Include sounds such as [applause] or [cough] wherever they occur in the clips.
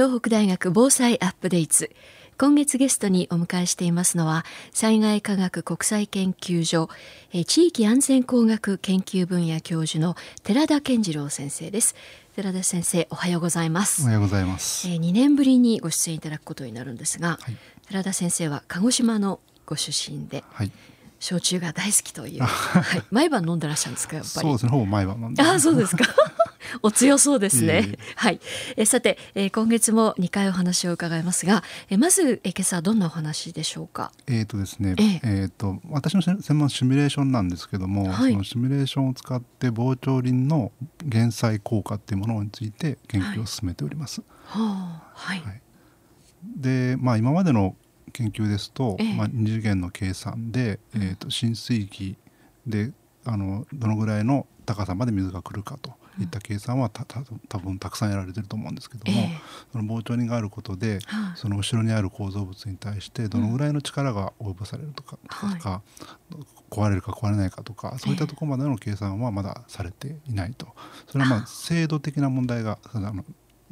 東北大学防災アップデート。今月ゲストにお迎えしていますのは災害科学国際研究所地域安全工学研究分野教授の寺田健次郎先生です。寺田先生おはようございます。おはようございます、えー、2年ぶりにご出演いただくことになるんですが、はい、寺田先生は鹿児島のご出身で、はい、焼酎が大好きという、[laughs] はい、毎晩飲んでらっしゃるんですかやっぱり？そうですね。ほぼ毎晩飲んであそうですか [laughs] [laughs] お強そうですね。はい。えさて、えー、今月も2回お話を伺いますが、えまず、え今朝どんなお話でしょうか？えっ、ー、とですね、えー、えー、と私の専門シミュレーションなんですけども、はい、そのシミュレーションを使って膨張林の減災効果っていうものについて研究を進めております。はい。ははい、で、まあ今までの研究ですと、えー、まあ二次元の計算で、えっ、ー、と浸水域であのどのぐらいの高さまで水が来るかといった計算はたた多分たくさんやられてると思うんですけども、えー、その膨張人があることで、はい、その後ろにある構造物に対してどのぐらいの力が及ぼされるとか,、とか壊れるか壊れないかとかそういったところまでの計算はまだされていないと。それはまあ制度的な問題があの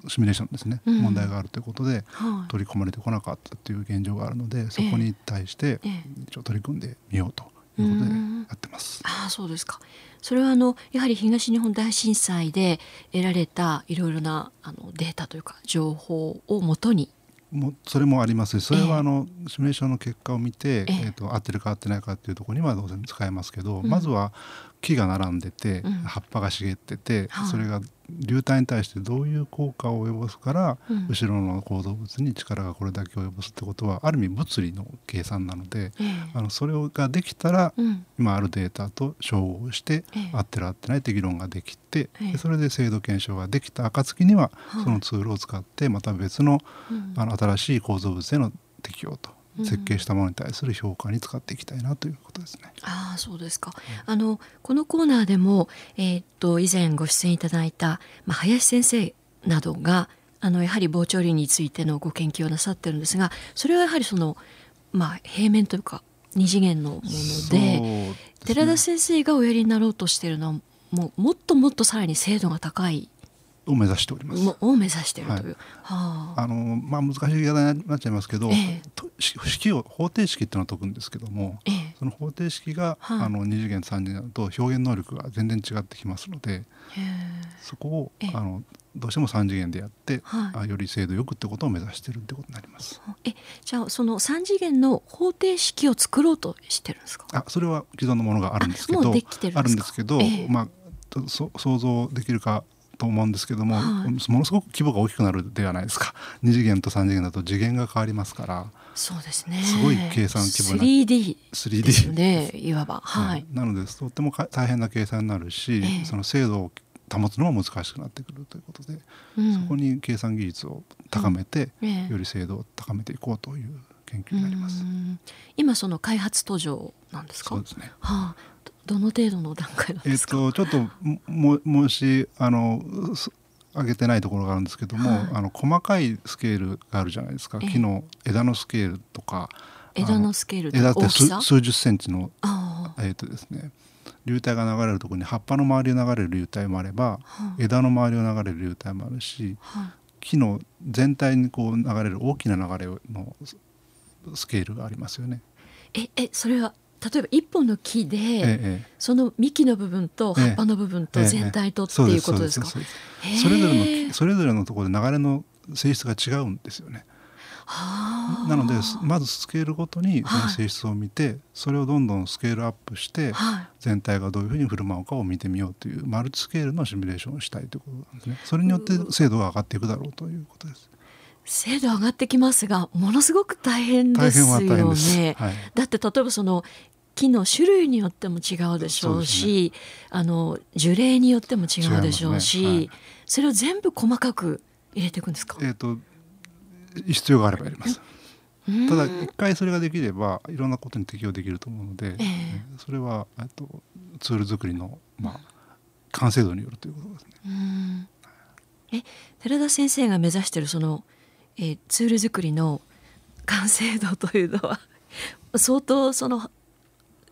シミュレーションですね、うん、問題があるということで、取り込まれてこなかったという現状があるのでそこに対して一応取り組んでみようということでやってます。あそうですか。それはあのやはり東日本大震災で得られたいろいろなあのデータというか情報をもとに。もそれもあります。それはあの、えー、シミュレーションの結果を見て、えー、えーと合ってるか合ってないかっていうところには当然使えますけど、うん、まずは木が並んでて、うん、葉っぱが茂ってて、それが流体に対してどういう効果を及ぼすから、うん、後ろの構造物に力がこれだけ及ぼすってことはある意味物理の計算なので、えー、あのそれができたら、うん、今あるデータと照合して、えー、合ってる合ってないって議論ができて、えー、でそれで精度検証ができた暁には、そのツールを使ってまた別の,、あの新しい構造物への適用と設計したものに対する評価に使っていきたいなということですね。うん、ああそうですか。あのこのコーナーでもえー、っと以前ご出演いただいたまあ林先生などがあのやはり膨張林についてのご研究をなさってるんですが、それはやはりそのまあ平面というか二次元のもので、ね、寺田先生がおやりになろうとしているのはもうもっともっとさらに精度が高いを目指しております。を目指しているという。はい、はあ、あのまあ難しい言い方になっちゃいますけど、えー、式を方程式っていうのを解くんですけども、えー、その方程式が、はあ、あの二次元三次元だと表現能力が全然違ってきますので、そこを、えー、あのどうしても三次元でやって、はい、あより精度よくってことを目指してるってことになります。えじゃあその三次元の方程式を作ろうとしてるんですか？あそれは既存のものがあるんですけどあるんですけど、まあそ想像できるかと思うんですけども、はい、ものすごく規模が大きくなるではないですか。2次元と3次元だと次元が変わりますから。そうですね。すごい計算規模に 3D 3D ですねいわば、はい、なのでとっても大変な計算になるし、えー、その精度を保つのも難しくなってくるということで、うん、そこに計算技術を高めて、うん。えー、より精度を高めていこうという研究になります。今その開発途上なんですか？そうですね。はあ、どの程度の段階なんですか？えっ、とちょっとももしあの上げてないところがあるんですけども、はい、あの細かいスケールがあるじゃないですか。木の枝のスケールとか。枝のスケール枝って数十センチのえっ、とですね。流体が流れるところに葉っぱの周りを流れる流体もあれば、は枝の周りを流れる流体もあるし、は木の全体にこう流れる大きな流れのスケールがありますよね。ええそれは例えば一本の木で、ええ、その幹の部分と葉っぱの部分と全体とっていうことですか？それぞれのそれぞれのところで流れの性質が違うんですよね。なのでまずスケールごとにその性質を見て、はい、それをどんどんスケールアップして、はい、全体がどういうふうに振る舞うかを見てみようというマルチスケールのシミュレーションをしたいということなんですね。それによって精度が上がっていくだろうということです。精度上がってきますがものすごく大変ですよね。はい、だって例えばその木の種類によっても違うでしょうし、ね、あの樹齢によっても違うでしょうし、ねはい、それを全部細かく入れていくんですか？えっ、と必要があればやります。ただ一回それができればいろんなことに適用できると思うので、えー、それはとツール作りのまあ完成度によるということですね。え寺田先生が目指しているそのえー、ツール作りの完成度というのは相当その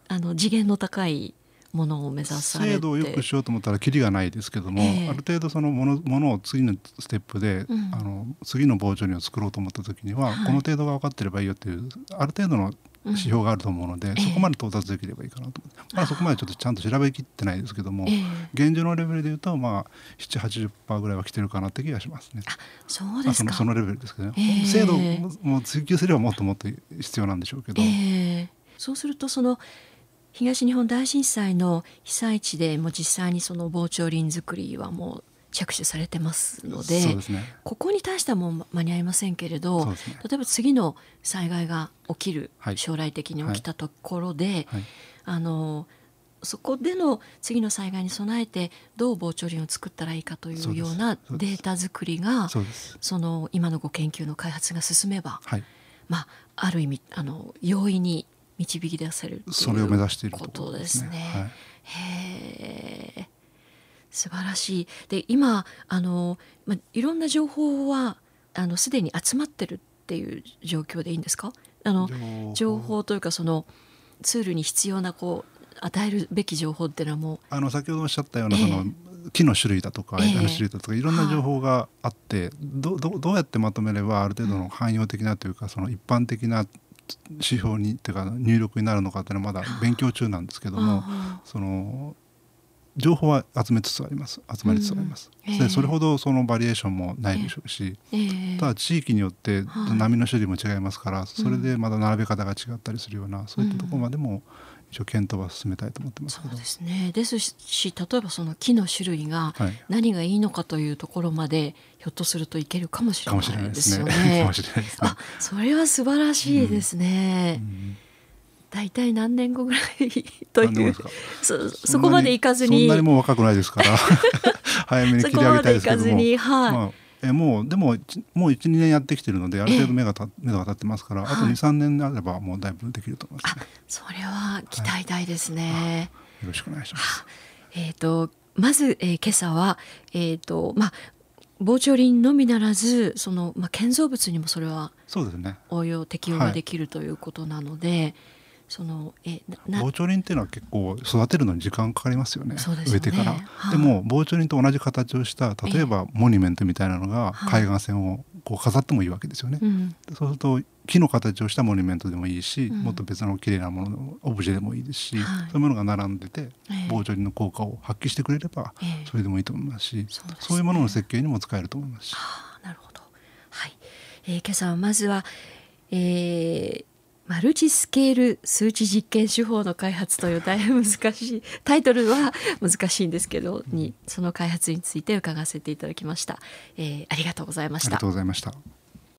あの次元の高いものを目指されて。精度をよくしようと思ったらキリがないですけども、えー、ある程度そのものものを次のステップで、うん、あの次の傍聴人を作ろうと思った時には、はい、この程度が分かってればいいよっていうある程度の指標があると思うので、うん、そこまで到達できればいいかなと思って、えー、まあ、そこまでちょっとちゃんと調べきってないですけども、えー、現状のレベルでいうとまあ780%ぐらいは来てるかなって気がしますね。そうですか。そのレベルですけどね、えー、精度も追求すればもっともっと必要なんでしょうけど。そうするとその東日本大震災の被災地でも実際にその防潮林作りはもう着手されてますので、ね、ここに対してはもう間に合いませんけれど、ね、例えば次の災害が起きる、はい、将来的に起きたところで、はい。はい、あのそこでの次の災害に備えてどう防潮林を作ったらいいかというようなデータ作りがその今のご研究の開発が進めば、まあ、ある意味あの容易に導き出せるそれを目指していることですね。はい、へえ素晴らしい。で今あの、まあ、いろんな情報はあのすでに集まってるっていう状況でいいんですか？あの情報。というかそのツールに必要なこう与えるべき情報っていうのはもう。あの先ほどおっしゃったような、その木の種類だとか枝の種類だとか、いろんな情報があって、どどどうやってまとめればある程度の汎用的なというかその一般的な指標にっていうか入力になるのかっていうのはまだ勉強中なんですけどもその情報は集めつつあります。集まりつつあります、うん。えー、でそれほどそのバリエーションもないでしょうし、えー、ただ地域によって波の種類も違いますから、それでまだ並べ方が違ったりするような、そういったところまでも一応検討は進めたいと思ってますそうですね。ですし例えばその木の種類が何がいいのかというところまで、ひょっとするといけるかもしれないですよね。[laughs] あそれは素晴らしいですね。うん。うん大体何年後ぐらいという。そそこまでいかずに。そんなにもう若くないですから。[laughs] 早めに切り上げたいですけども、はい。まあ、えもうでももう12年やってきてるのである程度目がた目が立ってますからあと23年あればもうだいぶできると思います、ね、それは期待大ですね、はい、よろしくお願いします。えっ、ー、とまず、えー、今朝はえっ、ー、とまあ傍聴林のみならずその、まあ、建造物にもそれはそうですね。応用適用ができるということなので、そのえ防潮林っていうのは結構育てるのに時間かかりますよね、ね、植えてから、はでも防潮林と同じ形をした例えばモニュメントみたいなのが海岸線をこう飾ってもいいわけですよね、はい、そうすると木の形をしたモニュメントでもいいし、うん、もっと別の綺麗なものオブジェでもいいですし、はい、そういうものが並んでて防潮林の効果を発揮してくれればそれでもいいと思いますし、そう、ね、そういうものの設計にも使えると思います。し。はあ、なるほど、はい。えー、今朝はまずは、えーマルチスケール数値実験手法の開発という大変難しいタイトルは難しいんですけどにその開発について伺わせていただきました、えー、ありがとうございました。ありがとうございました。